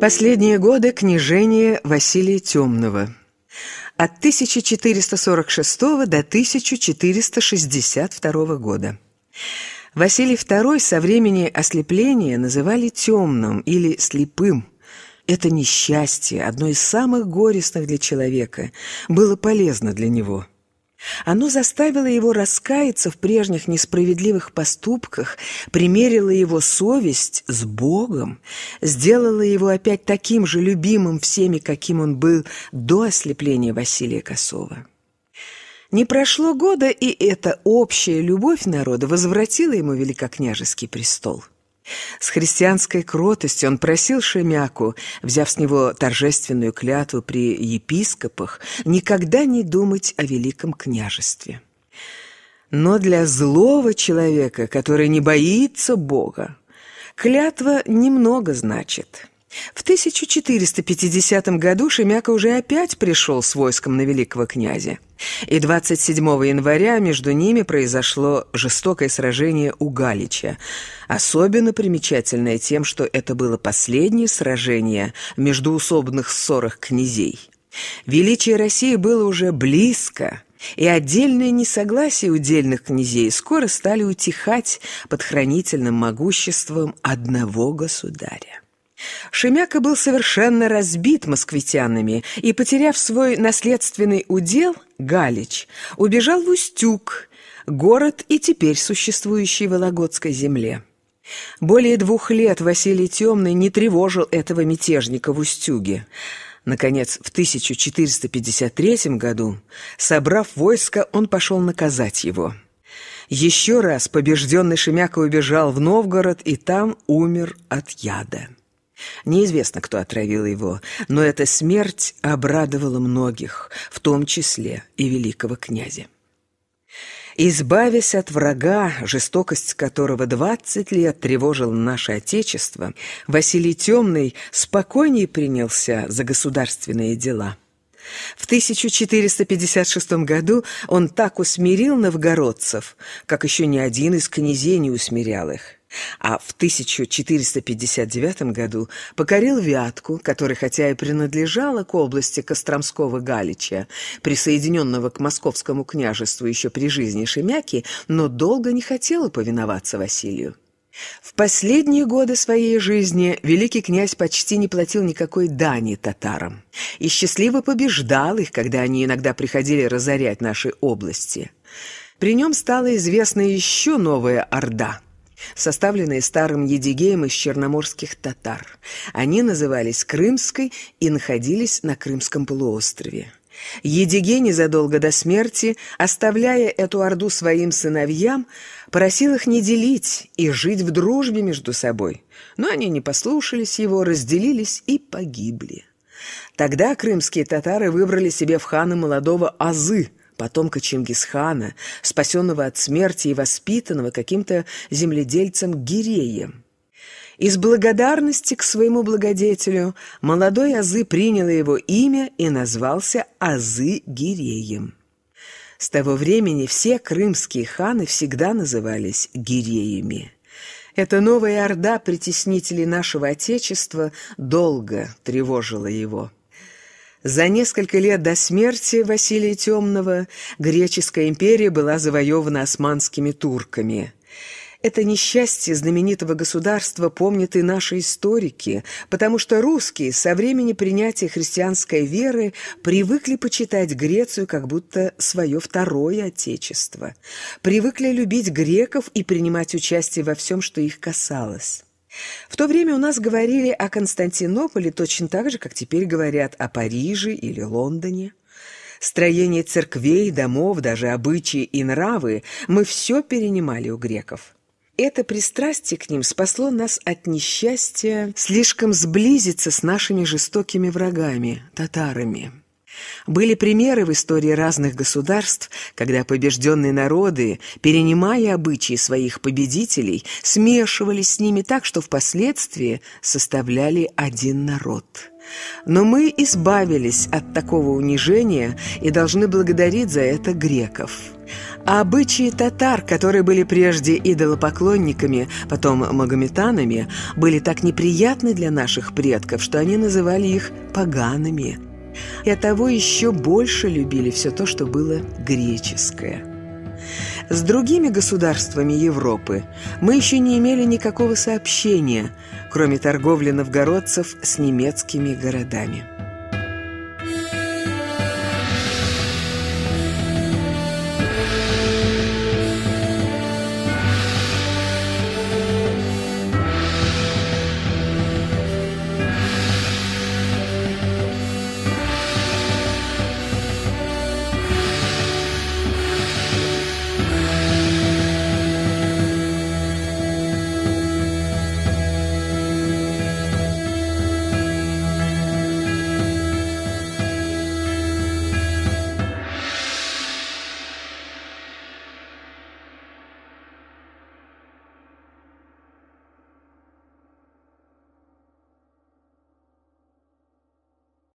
Последние годы княжения Василия Темного. От 1446 до 1462 года. Василий II со времени ослепления называли темным или слепым. Это несчастье, одно из самых горестных для человека, было полезно для него – оно заставило его раскаяться в прежних несправедливых поступках, примерило его совесть с Богом, сделало его опять таким же любимым всеми, каким он был до ослепления Василия Косова. Не прошло года, и эта общая любовь народа возвратила ему великокняжеский престол – с христианской кротостью он просил Шемяку, взяв с него торжественную клятву при епископах, никогда не думать о великом княжестве. Но для злого человека, который не боится Бога, клятва немного значит – в 1450 году Шемяка уже опять пришел с войском на великого князя. И 27 января между ними произошло жестокое сражение у Галича, особенно примечательное тем, что это было последнее сражение в междуусобных ссорах князей. Величие России было уже близко, и отдельные несогласия удельных князей скоро стали утихать под хранительным могуществом одного государя. Шемяка был совершенно разбит москвитянами и, потеряв свой наследственный удел, Галич, убежал в Устюг, город и теперь существующий в Вологодской земле. Более двух лет Василий Темный не тревожил этого мятежника в Устюге. Наконец, в 1453 году, собрав войско, он пошел наказать его. Еще раз побежденный Шемяка убежал в Новгород и там умер от яда. Неизвестно, кто отравил его, но эта смерть обрадовала многих, в том числе и великого князя. Избавясь от врага, жестокость которого двадцать лет тревожила наше Отечество, Василий Темный спокойнее принялся за государственные дела. В 1456 году он так усмирил новгородцев, как еще ни один из князей не усмирял их а в 1459 году покорил Вятку, которая хотя и принадлежала к области Костромского Галича, присоединенного к московскому княжеству еще при жизни Шемяки, но долго не хотела повиноваться Василию. В последние годы своей жизни великий князь почти не платил никакой дани татарам и счастливо побеждал их, когда они иногда приходили разорять наши области. При нем стала известна еще новая Орда – составленные старым Едигеем из черноморских татар. Они назывались Крымской и находились на Крымском полуострове. Едигей незадолго до смерти, оставляя эту орду своим сыновьям, просил их не делить и жить в дружбе между собой. Но они не послушались его, разделились и погибли. Тогда крымские татары выбрали себе в хана молодого Азы, потомка Чингисхана, спасенного от смерти и воспитанного каким-то земледельцем Гиреем. Из благодарности к своему благодетелю молодой Азы принял его имя и назвался Азы Гиреем. С того времени все крымские ханы всегда назывались Гиреями. Эта новая орда притеснителей нашего Отечества долго тревожила его. За несколько лет до смерти Василия Темного греческая империя была завоевана османскими турками. Это несчастье знаменитого государства помнят и наши историки, потому что русские со времени принятия христианской веры привыкли почитать Грецию как будто свое второе отечество, привыкли любить греков и принимать участие во всем, что их касалось. В то время у нас говорили о Константинополе точно так же, как теперь говорят о Париже или Лондоне. Строение церквей, домов, даже обычаи и нравы мы все перенимали у греков. Это пристрастие к ним спасло нас от несчастья слишком сблизиться с нашими жестокими врагами, татарами. Были примеры в истории разных государств, когда побежденные народы, перенимая обычаи своих победителей, смешивались с ними так, что впоследствии составляли один народ. Но мы избавились от такого унижения и должны благодарить за это греков. А обычаи татар, которые были прежде идолопоклонниками, потом магометанами, были так неприятны для наших предков, что они называли их погаными. И оттого еще больше любили все то, что было греческое. С другими государствами Европы мы еще не имели никакого сообщения, кроме торговли новгородцев с немецкими городами.